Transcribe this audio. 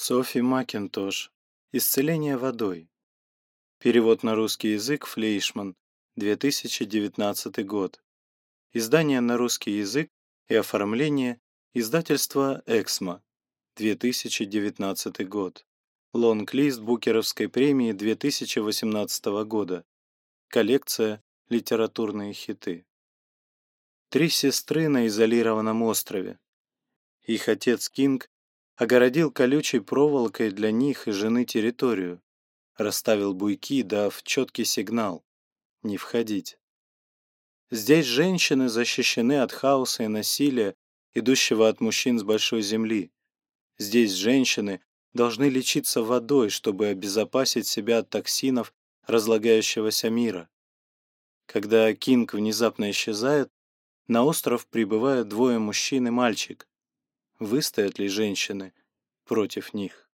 Софи Макинтош. Исцеление водой. Перевод на русский язык Флейшман. 2019 год. Издание на русский язык и оформление издательства «Эксмо». 2019 год. Лонг-лист Букеровской премии 2018 года. Коллекция «Литературные хиты». Три сестры на изолированном острове. Их отец Кинг огородил колючей проволокой для них и жены территорию, расставил буйки, дав четкий сигнал «не входить». Здесь женщины защищены от хаоса и насилия, идущего от мужчин с большой земли. Здесь женщины должны лечиться водой, чтобы обезопасить себя от токсинов разлагающегося мира. Когда Кинг внезапно исчезает, на остров прибывают двое мужчин и мальчик выстоят ли женщины против них.